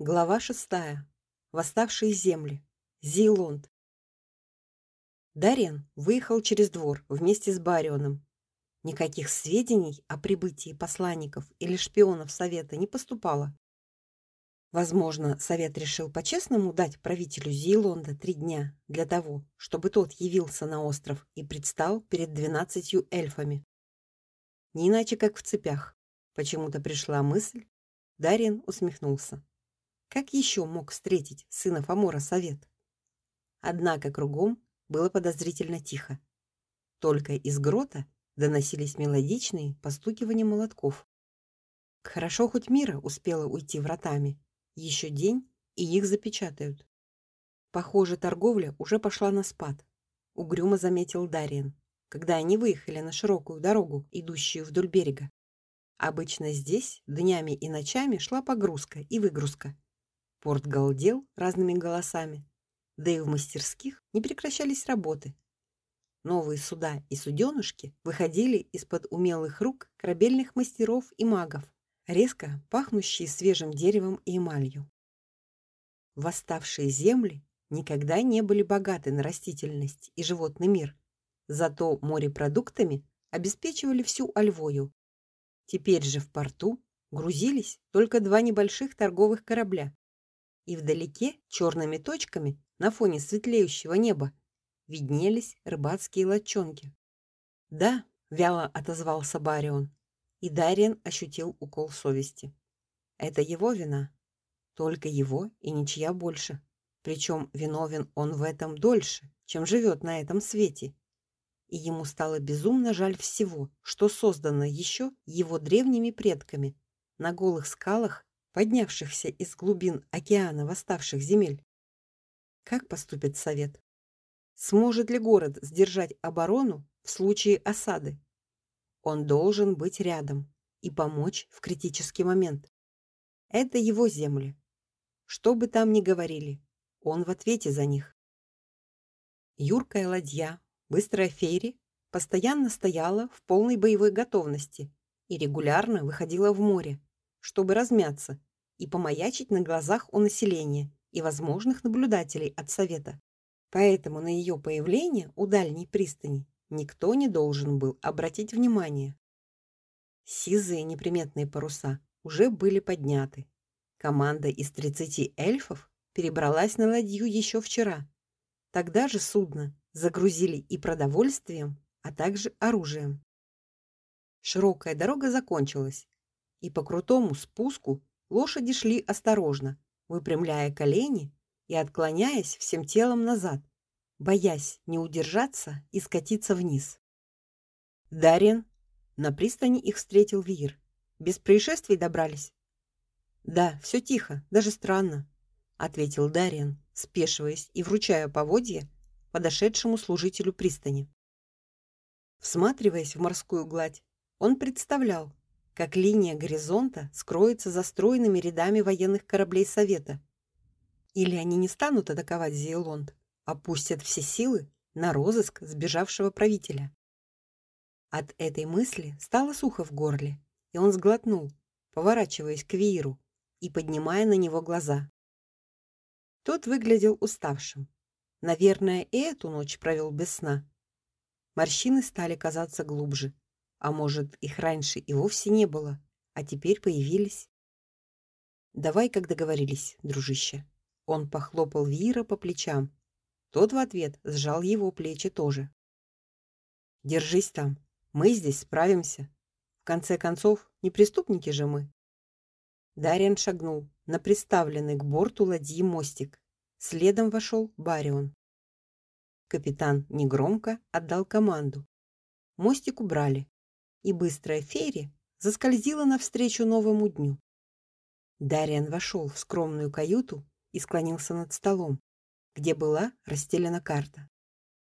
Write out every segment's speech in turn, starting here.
Глава шестая. Восставшие земли. Зейлонд. Дарен выехал через двор вместе с Барионом. Никаких сведений о прибытии посланников или шпионов совета не поступало. Возможно, совет решил по-честному дать правителю Зейлонда три дня для того, чтобы тот явился на остров и предстал перед двенадцатью эльфами. Не иначе как в цепях. Почему-то пришла мысль. Дарен усмехнулся. Как еще мог встретить сына Фомора совет? Однако кругом было подозрительно тихо. Только из грота доносились мелодичные постукивания молотков. Хорошо хоть Мира успела уйти вратами. Еще день, и их запечатают. Похоже, торговля уже пошла на спад. Угрюмо заметил Дариен, когда они выехали на широкую дорогу, идущую вдоль берега. Обычно здесь днями и ночами шла погрузка и выгрузка. Порт галдел разными голосами, да и в мастерских не прекращались работы. Новые суда и суденышки выходили из-под умелых рук корабельных мастеров и магов, резко пахнущие свежим деревом и эмалью. Восставшие земли никогда не были богаты на растительность и животный мир, зато морепродуктами обеспечивали всю Альвою. Теперь же в порту грузились только два небольших торговых корабля и вдалеке черными точками на фоне светлеющего неба виднелись рыбацкие лодчонки. "Да", вяло отозвался Барион, и Дариан ощутил укол совести. Это его вина, только его и ничья больше. Причем виновен он в этом дольше, чем живет на этом свете. И ему стало безумно жаль всего, что создано еще его древними предками на голых скалах поднявшихся из глубин океана восставших земель. Как поступит совет? Сможет ли город сдержать оборону в случае осады? Он должен быть рядом и помочь в критический момент. Это его земли. Что бы там ни говорили, он в ответе за них. Юркая ладья, быстрая фейри, постоянно стояла в полной боевой готовности и регулярно выходила в море, чтобы размяться и помаячить на глазах у населения и возможных наблюдателей от совета. Поэтому на ее появление у дальней пристани никто не должен был обратить внимание. Сизые неприметные паруса уже были подняты. Команда из 30 эльфов перебралась на ладью еще вчера. Тогда же судно загрузили и продовольствием, а также оружием. Широкая дорога закончилась, и по крутому спуску Лошади шли осторожно, выпрямляя колени и отклоняясь всем телом назад, боясь не удержаться и скатиться вниз. Дарин на пристани их встретил Вир. Без происшествий добрались. Да, все тихо, даже странно, ответил Дарин, спешиваясь и вручая поводья подошедшему служителю пристани. Всматриваясь в морскую гладь, он представлял, как линия горизонта скроется за стройными рядами военных кораблей Совета. Или они не станут атаковать Зейлонд, а пустят все силы на розыск сбежавшего правителя. От этой мысли стало сухо в горле, и он сглотнул, поворачиваясь к Вииру и поднимая на него глаза. Тот выглядел уставшим. Наверное, и эту ночь провел без сна. Морщины стали казаться глубже, а может, их раньше и вовсе не было, а теперь появились. Давай, как договорились, дружище. Он похлопал Вира по плечам. Тот в ответ сжал его плечи тоже. Держись там. Мы здесь справимся. В конце концов, не преступники же мы. Дариан шагнул на приставленный к борту ладьи мостик. Следом вошел Барион. Капитан негромко отдал команду. Мостик убрали, и быстрая фейри заскользила навстречу новому дню. Дариан вошел в скромную каюту и склонился над столом, где была расстелена карта.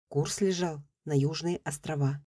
Курс лежал на южные острова.